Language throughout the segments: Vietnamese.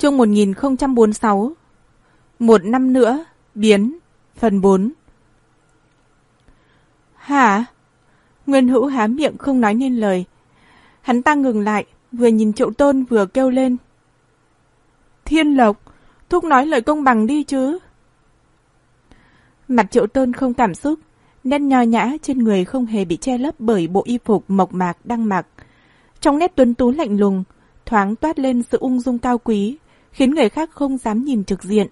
Chương 1046 Một năm nữa, biến, phần 4 Hả? Nguyên hữu há miệng không nói nên lời. Hắn ta ngừng lại, vừa nhìn triệu tôn vừa kêu lên. Thiên lộc, thúc nói lời công bằng đi chứ. Mặt triệu tôn không cảm xúc, nét nho nhã trên người không hề bị che lấp bởi bộ y phục mộc mạc đang mặc. Trong nét tuấn tú lạnh lùng, thoáng toát lên sự ung dung cao quý, khiến người khác không dám nhìn trực diện.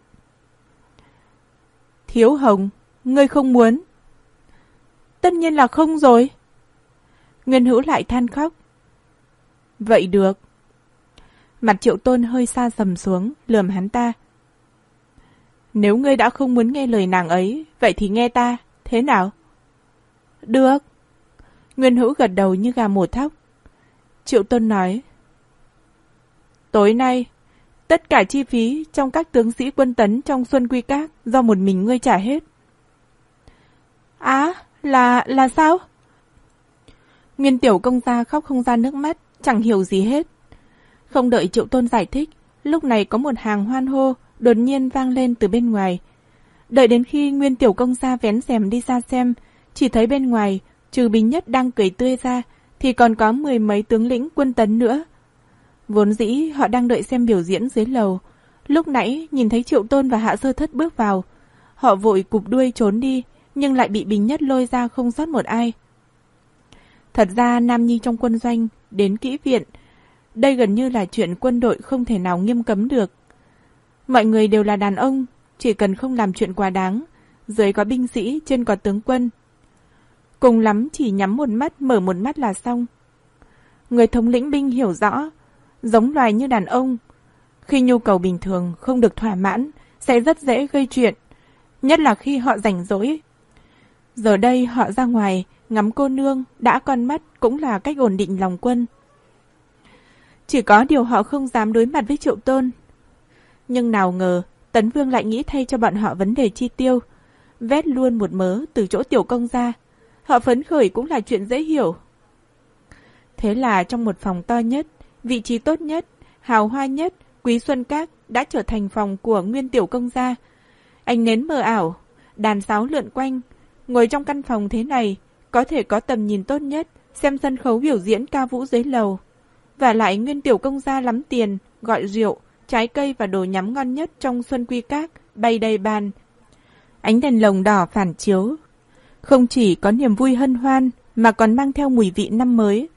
Thiếu Hồng, ngươi không muốn. Tất nhiên là không rồi. Nguyên hữu lại than khóc. Vậy được. Mặt triệu tôn hơi xa sầm xuống, lườm hắn ta. Nếu ngươi đã không muốn nghe lời nàng ấy, vậy thì nghe ta, thế nào? Được. Nguyên hữu gật đầu như gà mổ thóc. Triệu tôn nói. Tối nay, tất cả chi phí trong các tướng sĩ quân tấn trong Xuân Quy Các do một mình ngươi trả hết. Á, là, là sao? Nguyên tiểu công gia khóc không ra nước mắt, chẳng hiểu gì hết. Không đợi triệu tôn giải thích, lúc này có một hàng hoan hô đột nhiên vang lên từ bên ngoài. Đợi đến khi Nguyên tiểu công gia vén rèm đi ra xem, chỉ thấy bên ngoài, trừ Bình Nhất đang cười tươi ra, thì còn có mười mấy tướng lĩnh quân tấn nữa. Vốn dĩ họ đang đợi xem biểu diễn dưới lầu. Lúc nãy nhìn thấy Triệu Tôn và Hạ Sơ Thất bước vào. Họ vội cụp đuôi trốn đi, nhưng lại bị Bình Nhất lôi ra không sót một ai. Thật ra Nam Nhi trong quân doanh, đến kỹ viện, đây gần như là chuyện quân đội không thể nào nghiêm cấm được. Mọi người đều là đàn ông, chỉ cần không làm chuyện quá đáng, dưới có binh sĩ, trên có tướng quân. Cùng lắm chỉ nhắm một mắt, mở một mắt là xong. Người thống lĩnh binh hiểu rõ, giống loài như đàn ông. Khi nhu cầu bình thường không được thỏa mãn, sẽ rất dễ gây chuyện, nhất là khi họ rảnh rỗi. Giờ đây họ ra ngoài, ngắm cô nương, đã con mắt cũng là cách ổn định lòng quân. Chỉ có điều họ không dám đối mặt với triệu tôn. Nhưng nào ngờ, Tấn Vương lại nghĩ thay cho bọn họ vấn đề chi tiêu, vét luôn một mớ từ chỗ tiểu công ra. Họ phấn khởi cũng là chuyện dễ hiểu. Thế là trong một phòng to nhất, vị trí tốt nhất, hào hoa nhất, Quý Xuân Các đã trở thành phòng của nguyên tiểu công gia. Anh nến mờ ảo, đàn sáo lượn quanh, ngồi trong căn phòng thế này, có thể có tầm nhìn tốt nhất, xem sân khấu biểu diễn ca vũ dưới lầu. Và lại nguyên tiểu công gia lắm tiền, gọi rượu, trái cây và đồ nhắm ngon nhất trong xuân quy các, bay đầy bàn. Ánh đèn lồng đỏ phản chiếu. Không chỉ có niềm vui hân hoan, mà còn mang theo mùi vị năm mới,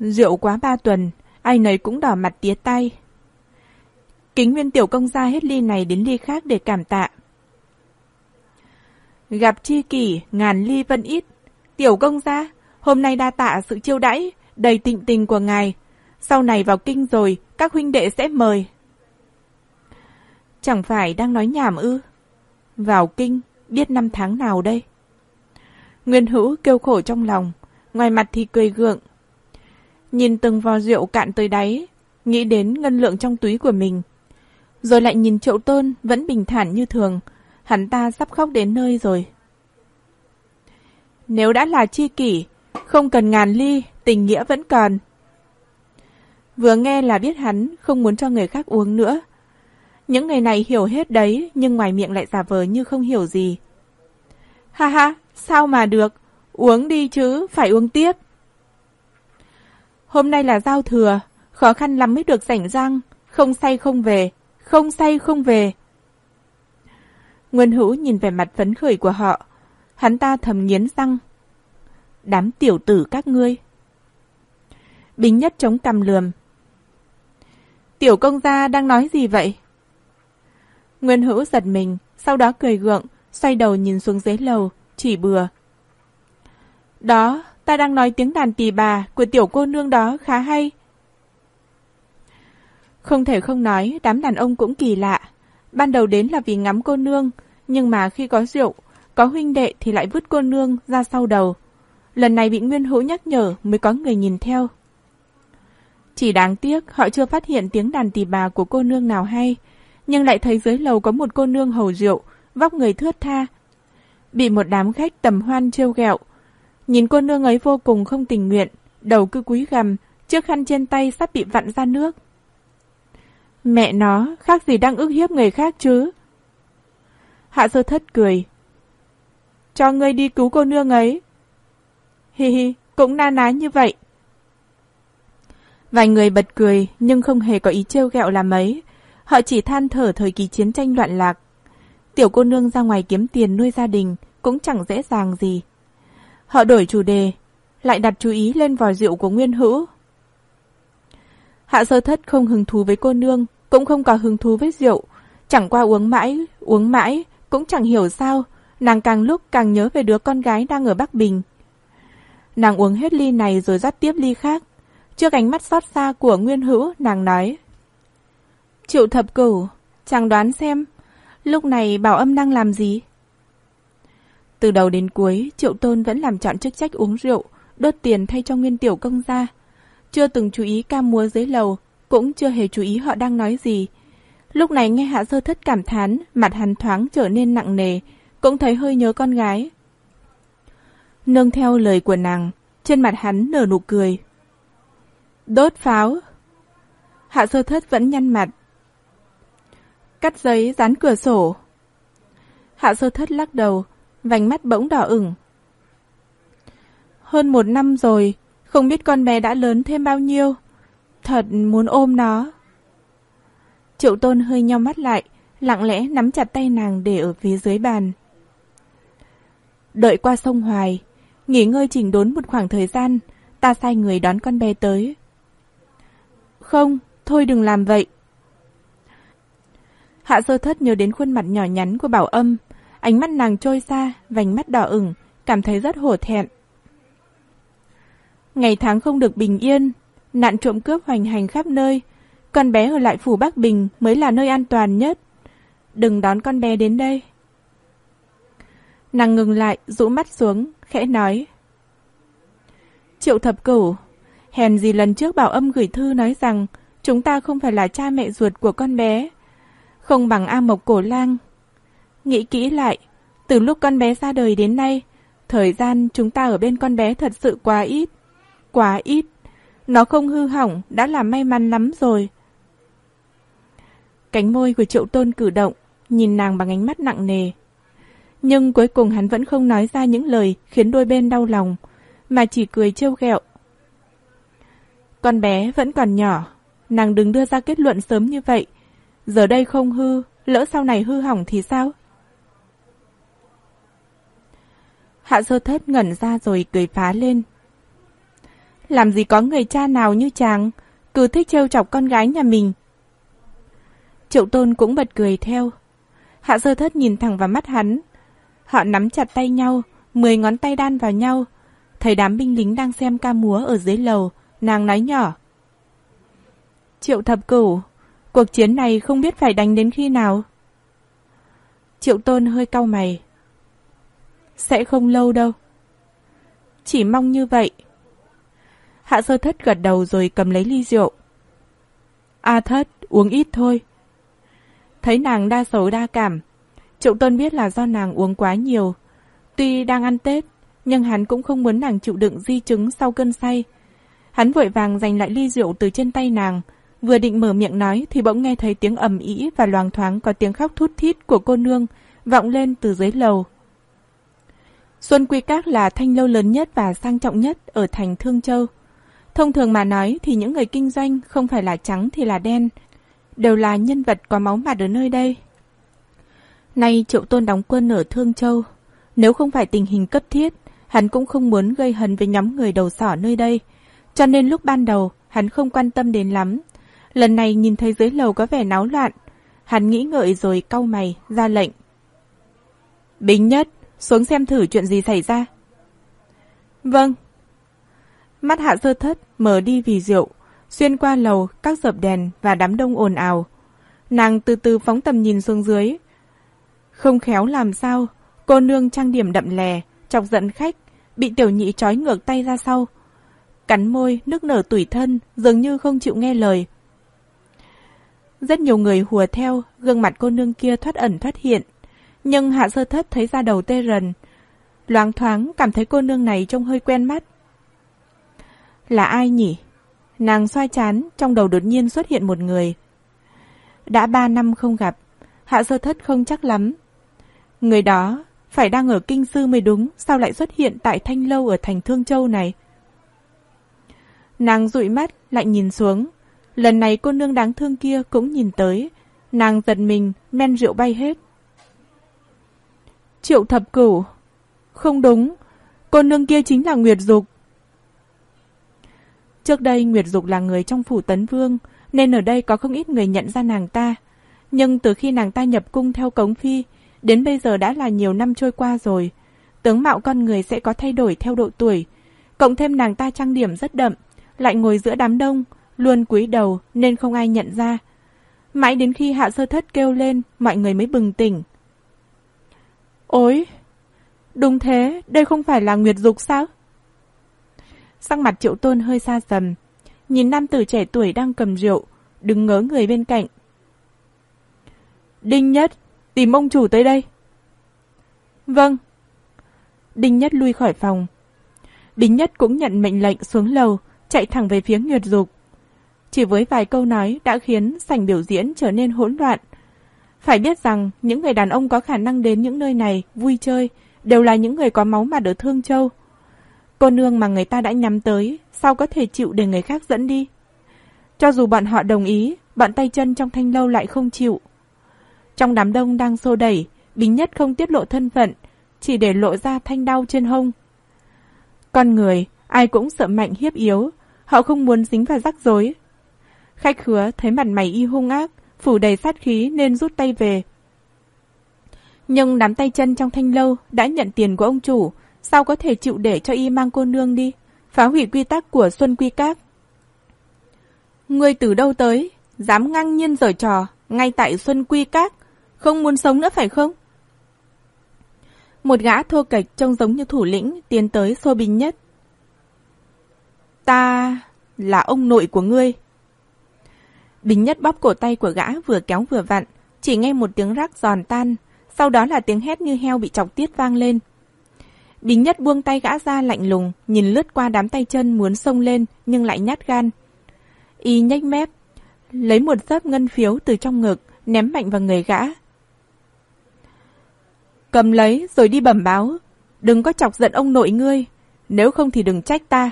Rượu quá ba tuần, ai nấy cũng đỏ mặt tía tay. Kính nguyên tiểu công gia hết ly này đến ly khác để cảm tạ. Gặp chi kỷ, ngàn ly vân ít. Tiểu công gia, hôm nay đa tạ sự chiêu đãi, đầy tịnh tình của ngài. Sau này vào kinh rồi, các huynh đệ sẽ mời. Chẳng phải đang nói nhảm ư? Vào kinh, biết năm tháng nào đây? Nguyên hữu kêu khổ trong lòng, ngoài mặt thì cười gượng, nhìn từng vò rượu cạn tới đáy, nghĩ đến ngân lượng trong túi của mình. Rồi lại nhìn triệu tôn vẫn bình thản như thường, hắn ta sắp khóc đến nơi rồi. Nếu đã là chi kỷ, không cần ngàn ly, tình nghĩa vẫn còn. Vừa nghe là biết hắn không muốn cho người khác uống nữa. Những người này hiểu hết đấy, nhưng ngoài miệng lại giả vờ như không hiểu gì. Ha ha, sao mà được, uống đi chứ, phải uống tiếp. Hôm nay là giao thừa, khó khăn lắm mới được rảnh răng, không say không về, không say không về. Nguyên Hữu nhìn về mặt phấn khởi của họ, hắn ta thầm nghiến răng. Đám tiểu tử các ngươi. bình nhất chống cầm lườm. Tiểu công gia đang nói gì vậy? Nguyên Hữu giật mình, sau đó cười gượng, xoay đầu nhìn xuống dưới lầu, chỉ bừa. Đó, ta đang nói tiếng đàn tỳ bà của tiểu cô nương đó khá hay. Không thể không nói, đám đàn ông cũng kỳ lạ. Ban đầu đến là vì ngắm cô nương, nhưng mà khi có rượu, có huynh đệ thì lại vứt cô nương ra sau đầu. Lần này bị Nguyên Hữu nhắc nhở mới có người nhìn theo. Chỉ đáng tiếc họ chưa phát hiện tiếng đàn tỳ bà của cô nương nào hay, nhưng lại thấy dưới lầu có một cô nương hầu rượu, vóc người thướt tha. Bị một đám khách tầm hoan trêu ghẹo, Nhìn cô nương ấy vô cùng không tình nguyện, đầu cứ cúi gằm, chiếc khăn trên tay sắp bị vặn ra nước. Mẹ nó, khác gì đang ức hiếp người khác chứ? Hạ sơ thất cười. Cho ngươi đi cứu cô nương ấy. Hi hi, cũng na ná như vậy. Vài người bật cười nhưng không hề có ý trêu ghẹo làm mấy. Họ chỉ than thở thời kỳ chiến tranh loạn lạc. Tiểu cô nương ra ngoài kiếm tiền nuôi gia đình cũng chẳng dễ dàng gì. Họ đổi chủ đề, lại đặt chú ý lên vòi rượu của Nguyên Hữu. Hạ sơ thất không hứng thú với cô nương, cũng không có hứng thú với rượu. Chẳng qua uống mãi, uống mãi, cũng chẳng hiểu sao, nàng càng lúc càng nhớ về đứa con gái đang ở Bắc Bình. Nàng uống hết ly này rồi dắt tiếp ly khác. Trước ánh mắt xót xa của Nguyên Hữu, nàng nói. Triệu thập cửu, chàng đoán xem, lúc này bảo âm đang làm gì? Từ đầu đến cuối, Triệu Tôn vẫn làm chọn chức trách uống rượu, đốt tiền thay cho Nguyên Tiểu Công gia. Chưa từng chú ý ca múa dưới lầu, cũng chưa hề chú ý họ đang nói gì. Lúc này nghe Hạ Sơ Thất cảm thán, mặt hắn thoáng trở nên nặng nề, cũng thấy hơi nhớ con gái. Nương theo lời của nàng, trên mặt hắn nở nụ cười. Đốt pháo. Hạ Sơ Thất vẫn nhăn mặt. Cắt giấy dán cửa sổ. Hạ Sơ Thất lắc đầu, vành mắt bỗng đỏ ửng. Hơn một năm rồi, không biết con bé đã lớn thêm bao nhiêu. Thật muốn ôm nó. Triệu tôn hơi nhau mắt lại, lặng lẽ nắm chặt tay nàng để ở phía dưới bàn. Đợi qua sông Hoài, nghỉ ngơi chỉnh đốn một khoảng thời gian, ta sai người đón con bé tới. Không, thôi đừng làm vậy. Hạ sơ thất nhớ đến khuôn mặt nhỏ nhắn của bảo âm, ánh mắt nàng trôi xa, vành mắt đỏ ửng, cảm thấy rất hổ thẹn. Ngày tháng không được bình yên, nạn trộm cướp hoành hành khắp nơi, con bé ở lại phủ Bắc Bình mới là nơi an toàn nhất. Đừng đón con bé đến đây. Nàng ngừng lại, rũ mắt xuống, khẽ nói. Triệu thập cửu, hèn gì lần trước bảo âm gửi thư nói rằng chúng ta không phải là cha mẹ ruột của con bé. Không bằng A Mộc Cổ Lang. Nghĩ kỹ lại, từ lúc con bé ra đời đến nay, thời gian chúng ta ở bên con bé thật sự quá ít. Quá ít. Nó không hư hỏng đã là may mắn lắm rồi. Cánh môi của triệu tôn cử động, nhìn nàng bằng ánh mắt nặng nề. Nhưng cuối cùng hắn vẫn không nói ra những lời khiến đôi bên đau lòng, mà chỉ cười trêu ghẹo. Con bé vẫn còn nhỏ, nàng đừng đưa ra kết luận sớm như vậy. Giờ đây không hư, lỡ sau này hư hỏng thì sao? Hạ sơ thất ngẩn ra rồi cười phá lên. Làm gì có người cha nào như chàng, cứ thích trêu chọc con gái nhà mình. Triệu tôn cũng bật cười theo. Hạ sơ thất nhìn thẳng vào mắt hắn. Họ nắm chặt tay nhau, mười ngón tay đan vào nhau. Thấy đám binh lính đang xem ca múa ở dưới lầu, nàng nói nhỏ. Triệu thập cửu, cuộc chiến này không biết phải đánh đến khi nào. Triệu tôn hơi cau mày. Sẽ không lâu đâu. Chỉ mong như vậy. Hạ sơ thất gật đầu rồi cầm lấy ly rượu. A thất, uống ít thôi. Thấy nàng đa sầu đa cảm, Triệu Tôn biết là do nàng uống quá nhiều. Tuy đang ăn Tết, nhưng hắn cũng không muốn nàng chịu đựng di chứng sau cơn say. Hắn vội vàng giành lại ly rượu từ trên tay nàng, vừa định mở miệng nói thì bỗng nghe thấy tiếng ầm ĩ và loàng thoáng có tiếng khóc thút thít của cô nương vọng lên từ dưới lầu. Xuân Quy Các là thanh lâu lớn nhất và sang trọng nhất ở thành Thương Châu. Thông thường mà nói thì những người kinh doanh không phải là trắng thì là đen, đều là nhân vật có máu mặt ở nơi đây. Nay Triệu Tôn đóng quân ở Thương Châu, nếu không phải tình hình cấp thiết, hắn cũng không muốn gây hấn với nhóm người đầu sỏ nơi đây, cho nên lúc ban đầu hắn không quan tâm đến lắm. Lần này nhìn thấy dưới lầu có vẻ náo loạn, hắn nghĩ ngợi rồi cau mày, ra lệnh. Bính nhất, xuống xem thử chuyện gì xảy ra. Vâng. Mắt hạ sơ thất mở đi vì rượu, xuyên qua lầu, các dập đèn và đám đông ồn ào. Nàng từ từ phóng tầm nhìn xuống dưới. Không khéo làm sao, cô nương trang điểm đậm lè, chọc giận khách, bị tiểu nhị trói ngược tay ra sau. Cắn môi, nước nở tủi thân, dường như không chịu nghe lời. Rất nhiều người hùa theo, gương mặt cô nương kia thoát ẩn thoát hiện. Nhưng hạ sơ thất thấy ra đầu tê rần. Loáng thoáng cảm thấy cô nương này trông hơi quen mắt. Là ai nhỉ? Nàng xoay chán, trong đầu đột nhiên xuất hiện một người. Đã ba năm không gặp, Hạ Sơ Thất không chắc lắm. Người đó phải đang ở Kinh Sư mới đúng, sao lại xuất hiện tại Thanh Lâu ở thành Thương Châu này? Nàng dụi mắt, lại nhìn xuống. Lần này cô nương đáng thương kia cũng nhìn tới. Nàng giật mình, men rượu bay hết. Triệu thập cửu. Không đúng, cô nương kia chính là Nguyệt Dục. Trước đây Nguyệt Dục là người trong phủ Tấn Vương, nên ở đây có không ít người nhận ra nàng ta. Nhưng từ khi nàng ta nhập cung theo cống phi, đến bây giờ đã là nhiều năm trôi qua rồi. Tướng mạo con người sẽ có thay đổi theo độ tuổi. Cộng thêm nàng ta trang điểm rất đậm, lại ngồi giữa đám đông, luôn cúi đầu nên không ai nhận ra. Mãi đến khi hạ sơ thất kêu lên, mọi người mới bừng tỉnh. Ôi! Đúng thế, đây không phải là Nguyệt Dục sao? Sang mặt triệu tôn hơi xa dầm, nhìn nam tử trẻ tuổi đang cầm rượu, đứng ngớ người bên cạnh. Đinh Nhất, tìm ông chủ tới đây. Vâng. Đinh Nhất lui khỏi phòng. Đinh Nhất cũng nhận mệnh lệnh xuống lầu, chạy thẳng về phía Nguyệt Dục. Chỉ với vài câu nói đã khiến sảnh biểu diễn trở nên hỗn loạn. Phải biết rằng những người đàn ông có khả năng đến những nơi này vui chơi đều là những người có máu mặt ở Thương Châu. Cô nương mà người ta đã nhắm tới, sao có thể chịu để người khác dẫn đi? Cho dù bọn họ đồng ý, bọn tay chân trong thanh lâu lại không chịu. Trong đám đông đang xô đẩy, Bính Nhất không tiết lộ thân phận, chỉ để lộ ra thanh đau trên hông. Con người, ai cũng sợ mạnh hiếp yếu, họ không muốn dính vào rắc rối. Khách khứa thấy mặt mày y hung ác, phủ đầy sát khí nên rút tay về. Nhưng đám tay chân trong thanh lâu đã nhận tiền của ông chủ, sao có thể chịu để cho y mang cô nương đi, phá hủy quy tắc của Xuân Quy Các. Ngươi từ đâu tới, dám ngang nhiên giở trò, ngay tại Xuân Quy Các, không muốn sống nữa phải không? Một gã thô kệch trông giống như thủ lĩnh tiến tới xô bình nhất. Ta là ông nội của ngươi. Bình nhất bóp cổ tay của gã vừa kéo vừa vặn, chỉ nghe một tiếng rắc giòn tan, sau đó là tiếng hét như heo bị chọc tiết vang lên. Bình nhất buông tay gã ra lạnh lùng, nhìn lướt qua đám tay chân muốn xông lên nhưng lại nhát gan. Y nhếch mép, lấy một sớp ngân phiếu từ trong ngực, ném mạnh vào người gã. Cầm lấy rồi đi bẩm báo, đừng có chọc giận ông nội ngươi, nếu không thì đừng trách ta.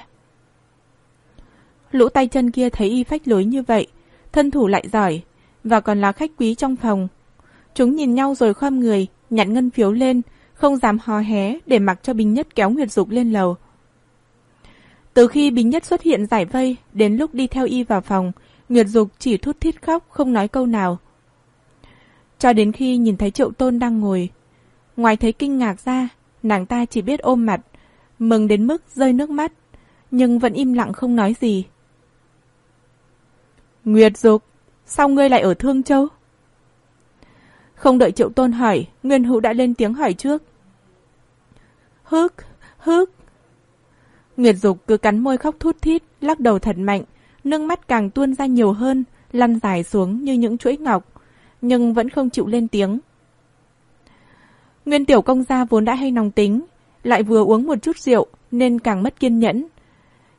Lũ tay chân kia thấy y phách lối như vậy, thân thủ lại giỏi, và còn là khách quý trong phòng. Chúng nhìn nhau rồi khom người, nhặt ngân phiếu lên, không dám hò hé để mặc cho Bình Nhất kéo Nguyệt Dục lên lầu. Từ khi Bình Nhất xuất hiện giải vây, đến lúc đi theo y vào phòng, Nguyệt Dục chỉ thút thít khóc, không nói câu nào. Cho đến khi nhìn thấy Triệu Tôn đang ngồi, ngoài thấy kinh ngạc ra, nàng ta chỉ biết ôm mặt, mừng đến mức rơi nước mắt, nhưng vẫn im lặng không nói gì. Nguyệt Dục, sao ngươi lại ở Thương Châu? Không đợi Triệu Tôn hỏi, Nguyên Hữu đã lên tiếng hỏi trước. Hức, hức. Nguyệt Dục cứ cắn môi khóc thút thít, lắc đầu thật mạnh, nước mắt càng tuôn ra nhiều hơn, lăn dài xuống như những chuỗi ngọc, nhưng vẫn không chịu lên tiếng. Nguyên tiểu công gia vốn đã hay nóng tính, lại vừa uống một chút rượu nên càng mất kiên nhẫn.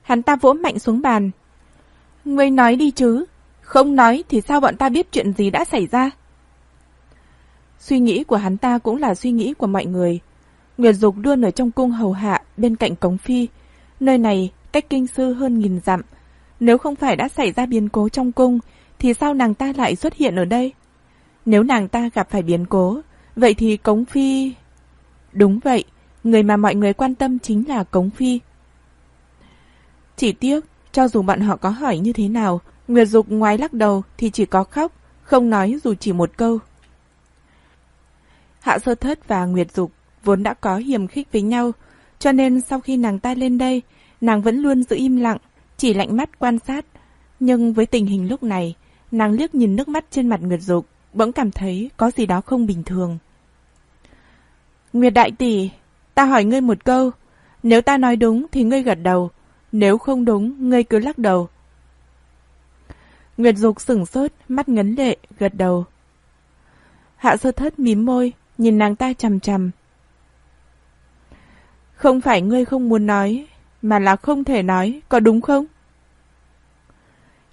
Hắn ta vỗ mạnh xuống bàn. Ngươi nói đi chứ, không nói thì sao bọn ta biết chuyện gì đã xảy ra? Suy nghĩ của hắn ta cũng là suy nghĩ của mọi người. Nguyệt Dục luôn ở trong cung hầu hạ bên cạnh cống phi. Nơi này cách kinh sư hơn nghìn dặm. Nếu không phải đã xảy ra biến cố trong cung, thì sao nàng ta lại xuất hiện ở đây? Nếu nàng ta gặp phải biến cố, vậy thì cống phi... Đúng vậy, người mà mọi người quan tâm chính là cống phi. Chỉ tiếc, cho dù bọn họ có hỏi như thế nào, Nguyệt Dục ngoài lắc đầu thì chỉ có khóc, không nói dù chỉ một câu. Hạ Sơ Thất và Nguyệt Dục vốn đã có hiềm khích với nhau, cho nên sau khi nàng ta lên đây, nàng vẫn luôn giữ im lặng, chỉ lạnh mắt quan sát. Nhưng với tình hình lúc này, nàng liếc nhìn nước mắt trên mặt Nguyệt Dục, bỗng cảm thấy có gì đó không bình thường. Nguyệt Đại Tỷ, ta hỏi ngươi một câu, nếu ta nói đúng thì ngươi gật đầu, nếu không đúng, ngươi cứ lắc đầu. Nguyệt Dục sửng sốt, mắt ngấn lệ, gật đầu. Hạ sơ thất mím môi, nhìn nàng ta chằm chằm. Không phải ngươi không muốn nói, mà là không thể nói, có đúng không?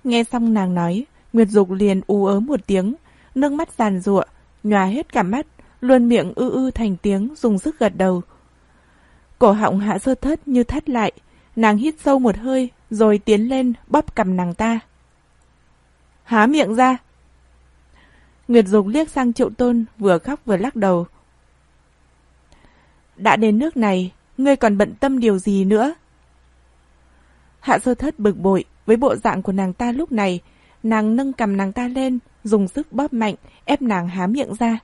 Nghe xong nàng nói, Nguyệt Dục liền u ớ một tiếng, nước mắt giàn giụa, nhòa hết cả mắt, luôn miệng ư ư thành tiếng dùng sức gật đầu. Cổ họng hạ sơ thất như thắt lại, nàng hít sâu một hơi rồi tiến lên bóp cầm nàng ta. Há miệng ra! Nguyệt Dục liếc sang triệu tôn vừa khóc vừa lắc đầu. Đã đến nước này, ngươi còn bận tâm điều gì nữa? Hạ sơ thất bực bội với bộ dạng của nàng ta lúc này, nàng nâng cầm nàng ta lên, dùng sức bóp mạnh, ép nàng há miệng ra.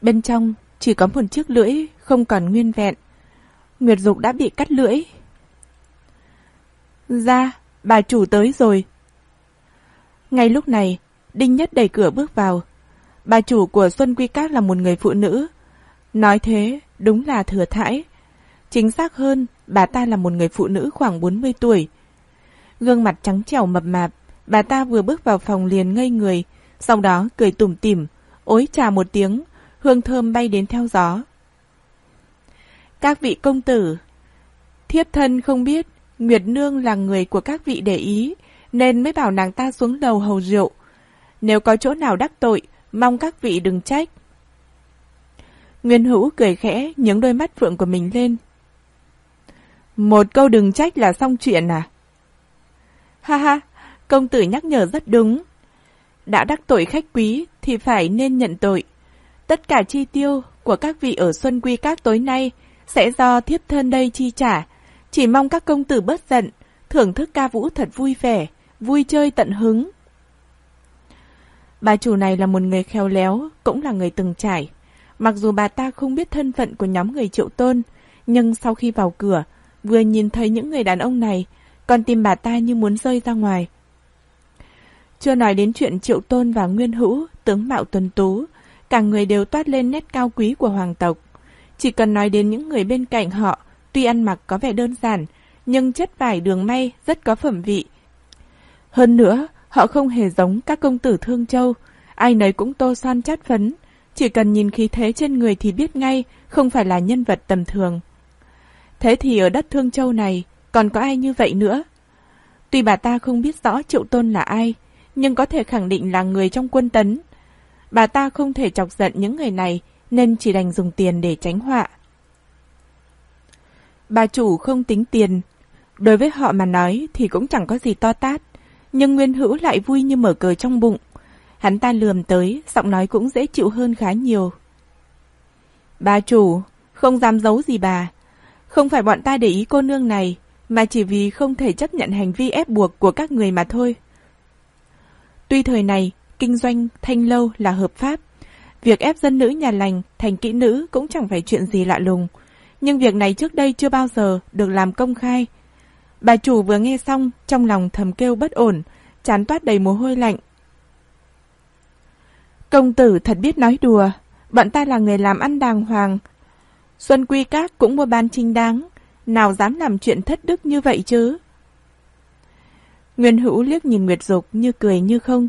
Bên trong chỉ có một chiếc lưỡi không còn nguyên vẹn. Nguyệt Dục đã bị cắt lưỡi. Ra, bà chủ tới rồi. Ngay lúc này, Đinh Nhất đẩy cửa bước vào. Bà chủ của Xuân Quy Các là một người phụ nữ. Nói thế, đúng là thừa thãi. Chính xác hơn, bà ta là một người phụ nữ khoảng 40 tuổi. Gương mặt trắng trẻo mập mạp, bà ta vừa bước vào phòng liền ngây người, sau đó cười tủm tỉm, ối trà một tiếng, hương thơm bay đến theo gió. Các vị công tử, thiếp thân không biết Nguyệt Nương là người của các vị để ý, nên mới bảo nàng ta xuống lầu hầu rượu. Nếu có chỗ nào đắc tội, mong các vị đừng trách. Nguyên Hữu cười khẽ, nhướng đôi mắt phượng của mình lên. Một câu đừng trách là xong chuyện à? Ha ha, công tử nhắc nhở rất đúng. Đã đắc tội khách quý thì phải nên nhận tội. Tất cả chi tiêu của các vị ở Xuân Quy Các tối nay sẽ do thiếp thân đây chi trả. Chỉ mong các công tử bớt giận, thưởng thức ca vũ thật vui vẻ, vui chơi tận hứng. Bà chủ này là một người khéo léo, cũng là người từng trải. Mặc dù bà ta không biết thân phận của nhóm người triệu tôn, nhưng sau khi vào cửa, vừa nhìn thấy những người đàn ông này, con tim bà ta như muốn rơi ra ngoài. Chưa nói đến chuyện triệu tôn và nguyên hữu, tướng mạo tuần tú, cả người đều toát lên nét cao quý của hoàng tộc. Chỉ cần nói đến những người bên cạnh họ, tuy ăn mặc có vẻ đơn giản, nhưng chất vải đường may rất có phẩm vị. Hơn nữa, họ không hề giống các công tử Thương Châu, ai nấy cũng tô son chát phấn, chỉ cần nhìn khí thế trên người thì biết ngay không phải là nhân vật tầm thường. Thế thì ở đất Thương Châu này còn có ai như vậy nữa? Tuy bà ta không biết rõ Triệu Tôn là ai, nhưng có thể khẳng định là người trong quân tấn. Bà ta không thể chọc giận những người này nên chỉ đành dùng tiền để tránh họa. Bà chủ không tính tiền. Đối với họ mà nói thì cũng chẳng có gì to tát. Nhưng Nguyên Hữu lại vui như mở cờ trong bụng. Hắn ta lườm tới, giọng nói cũng dễ chịu hơn khá nhiều. Bà chủ, không dám giấu gì bà. Không phải bọn ta để ý cô nương này, mà chỉ vì không thể chấp nhận hành vi ép buộc của các người mà thôi. Tuy thời này, kinh doanh thanh lâu là hợp pháp, việc ép dân nữ nhà lành thành kỹ nữ cũng chẳng phải chuyện gì lạ lùng, nhưng việc này trước đây chưa bao giờ được làm công khai. Bà chủ vừa nghe xong, trong lòng thầm kêu bất ổn, chán toát đầy mồ hôi lạnh. Công tử thật biết nói đùa, bọn ta là người làm ăn đàng hoàng. Xuân Quy Các cũng mua bán trinh đáng, nào dám làm chuyện thất đức như vậy chứ? Nguyên Hữu liếc nhìn Nguyệt Dục như cười như không.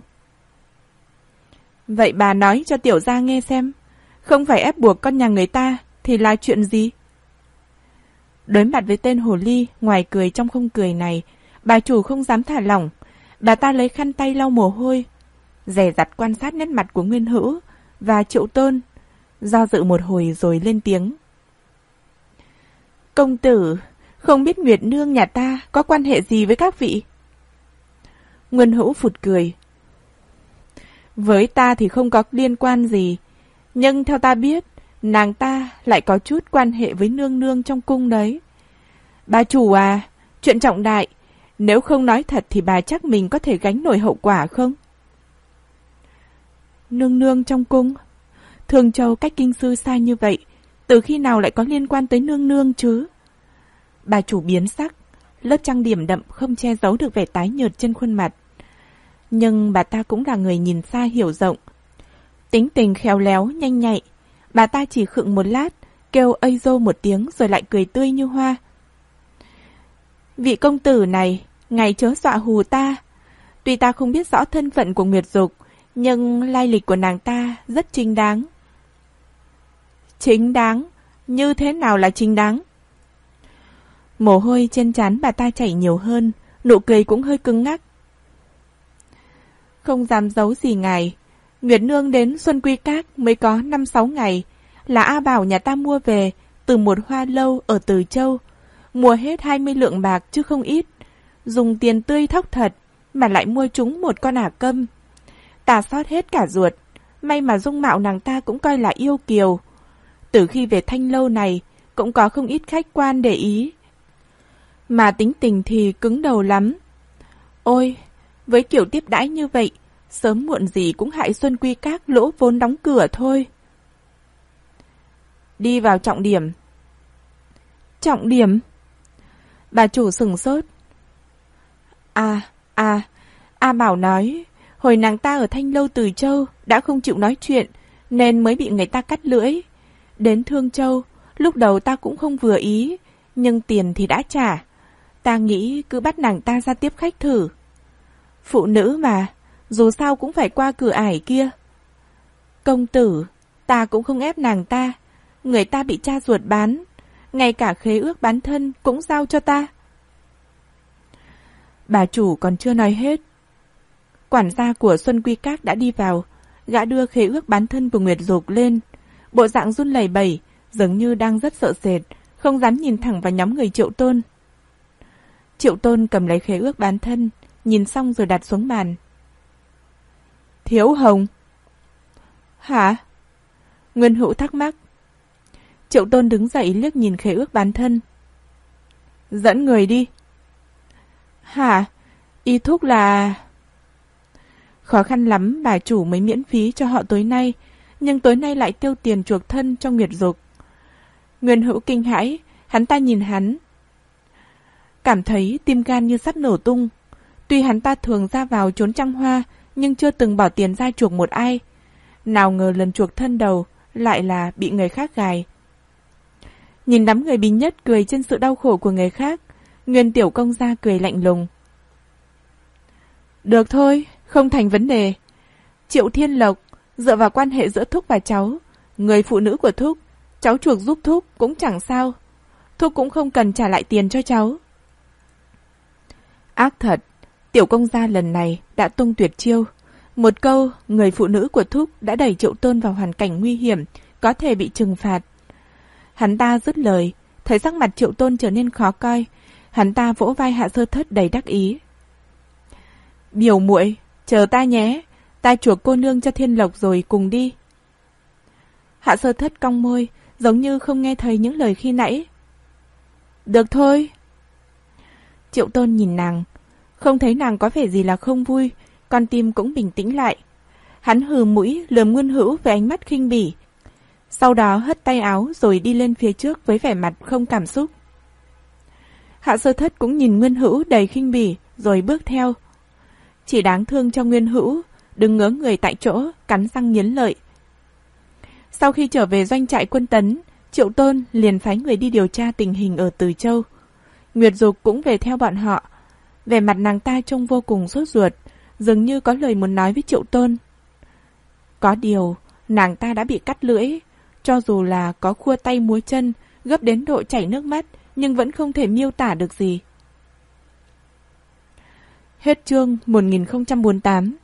Vậy bà nói cho tiểu gia nghe xem, không phải ép buộc con nhà người ta thì là chuyện gì? Đối mặt với tên hồ ly ngoài cười trong không cười này, bà chủ không dám thả lỏng. Bà ta lấy khăn tay lau mồ hôi, rẻ rặt quan sát nét mặt của Nguyên Hữu và Triệu Tôn, do dự một hồi rồi lên tiếng. Công tử, không biết Nguyệt Nương nhà ta có quan hệ gì với các vị? Nguyên Hữu phụt cười. Với ta thì không có liên quan gì, nhưng theo ta biết, nàng ta lại có chút quan hệ với nương nương trong cung đấy. Bà chủ à, chuyện trọng đại, nếu không nói thật thì bà chắc mình có thể gánh nổi hậu quả không? Nương nương trong cung? Thường châu cách kinh sư xa như vậy, từ khi nào lại có liên quan tới nương nương chứ? Bà chủ biến sắc, lớp trang điểm đậm không che giấu được vẻ tái nhợt trên khuôn mặt. Nhưng bà ta cũng là người nhìn xa hiểu rộng. Tính tình khéo léo, nhanh nhạy, Bà ta chỉ khựng một lát, kêu ây dô một tiếng rồi lại cười tươi như hoa. Vị công tử này, ngày chớ dọa hù ta. Tuy ta không biết rõ thân phận của Nguyệt Dục, nhưng lai lịch của nàng ta rất chính đáng. Chính đáng? Như thế nào là chính đáng? Mồ hôi trên trán bà ta chảy nhiều hơn, nụ cười cũng hơi cứng ngắc. Không dám giấu gì ngài. Nguyệt Nương đến Xuân Quy Các mới có 5-6 ngày, là A Bảo nhà ta mua về từ một hoa lâu ở Từ Châu. Mua hết 20 lượng bạc chứ không ít. Dùng tiền tươi thóc thật, mà lại mua chúng một con ả câm. Ta sót hết cả ruột, may mà dung mạo nàng ta cũng coi là yêu kiều. Từ khi về thanh lâu này, cũng có không ít khách quan để ý. Mà tính tình thì cứng đầu lắm. Ôi, với kiểu tiếp đãi như vậy, sớm muộn gì cũng hại Xuân Quy Các lỗ vốn đóng cửa thôi. Đi vào trọng điểm. Trọng điểm? Bà chủ sừng sốt. À, à, A Bảo nói, hồi nàng ta ở Thanh Lâu Từ Châu đã không chịu nói chuyện, nên mới bị người ta cắt lưỡi. Đến Thương Châu, lúc đầu ta cũng không vừa ý, nhưng tiền thì đã trả. Ta nghĩ cứ bắt nàng ta ra tiếp khách thử. Phụ nữ mà, dù sao cũng phải qua cửa ải kia. Công tử, ta cũng không ép nàng ta, người ta bị cha ruột bán, ngay cả khế ước bán thân cũng giao cho ta. Bà chủ còn chưa nói hết. Quản gia của Xuân Quy Các đã đi vào, gã đưa khế ước bán thân của Nguyệt Dục lên. Bộ dạng run lẩy bẩy, dường như đang rất sợ sệt, không dám nhìn thẳng vào nhóm người Triệu Tôn. Triệu Tôn cầm lấy khế ước bán thân, nhìn xong rồi đặt xuống bàn. Thiếu Hồng. Hả? Nguyên Hữu thắc mắc. Triệu Tôn đứng dậy liếc nhìn khế ước bản thân. Dẫn người đi. Hả? Y thúc là... Khó khăn lắm bà chủ mới miễn phí cho họ tối nay, nhưng tối nay lại tiêu tiền chuộc thân cho Nguyệt Dục. Nguyên Hữu kinh hãi, hắn ta nhìn hắn. Cảm thấy tim gan như sắp nổ tung. Tuy hắn ta thường ra vào trốn trăng hoa, nhưng chưa từng bỏ tiền ra chuộc một ai. Nào ngờ lần chuộc thân đầu lại là bị người khác gài. Nhìn đám người bình nhất cười trên sự đau khổ của người khác, Nguyên tiểu công gia cười lạnh lùng. Được thôi, không thành vấn đề. Triệu Thiên Lộc, dựa vào quan hệ giữa Thúc và cháu, người phụ nữ của Thúc, cháu chuộc giúp Thúc cũng chẳng sao. Thúc cũng không cần trả lại tiền cho cháu. Ác thật, tiểu công gia lần này đã tung tuyệt chiêu. Một câu, người phụ nữ của Thúc đã đẩy Triệu Tôn vào hoàn cảnh nguy hiểm, có thể bị trừng phạt. Hắn ta dứt lời, thấy sắc mặt Triệu Tôn trở nên khó coi, Hắn ta vỗ vai hạ sơ thất đầy đắc ý. Biểu muội, chờ ta nhé, ta chuộc cô nương cho thiên lộc rồi cùng đi. Hạ sơ thất cong môi, giống như không nghe thấy những lời khi nãy. Được thôi. Triệu tôn nhìn nàng, không thấy nàng có vẻ gì là không vui, con tim cũng bình tĩnh lại. Hắn hừ mũi, lườm nguyên hữu với ánh mắt khinh bỉ. Sau đó hất tay áo rồi đi lên phía trước với vẻ mặt không cảm xúc. Hạ sơ thất cũng nhìn Nguyên Hữu đầy khinh bỉ, rồi bước theo. Chỉ đáng thương cho Nguyên Hữu, đừng ngớ người tại chỗ, cắn răng nghiến lợi. Sau khi trở về doanh trại quân tấn, Triệu Tôn liền phái người đi điều tra tình hình ở Từ Châu. Nguyệt Dục cũng về theo bọn họ. Về mặt nàng ta trông vô cùng sốt ruột, dường như có lời muốn nói với Triệu Tôn. Có điều, nàng ta đã bị cắt lưỡi, cho dù là có khua tay múa chân, gấp đến độ chảy nước mắt, nhưng vẫn không thể miêu tả được gì. Hết chương 1048